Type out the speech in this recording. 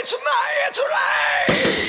it's my too late